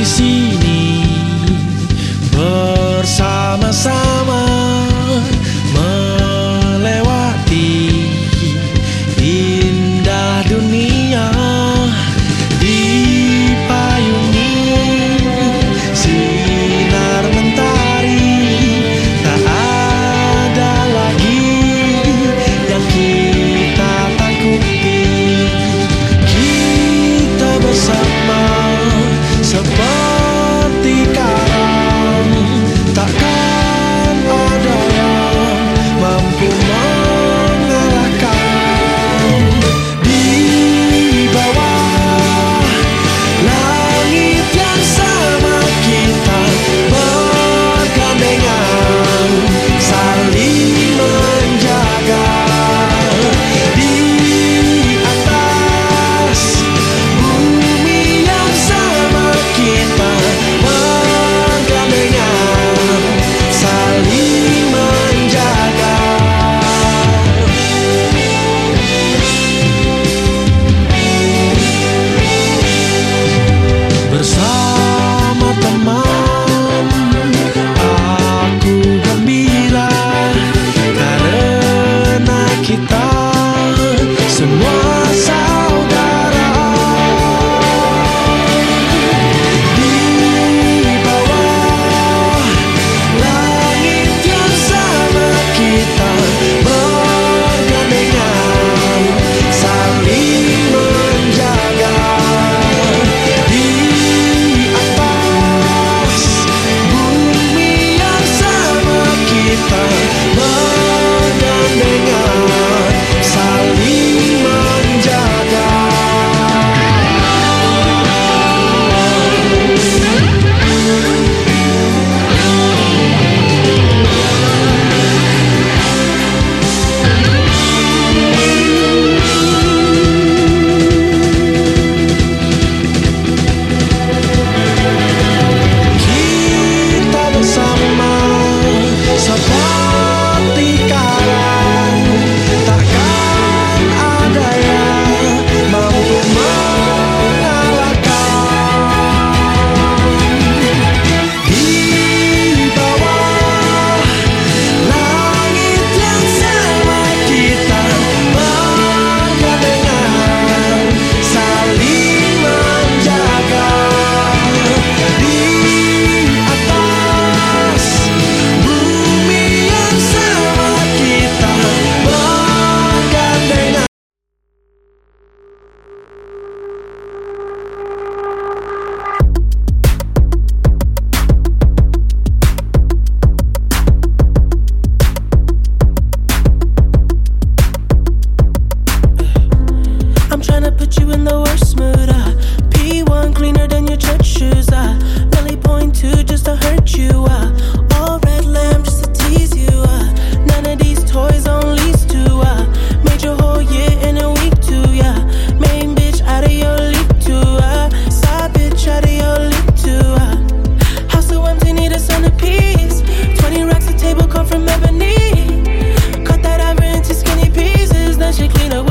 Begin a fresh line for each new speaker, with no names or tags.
d'ici Uh. cleaner than your church shoes. Uh. I really point to just to hurt you. I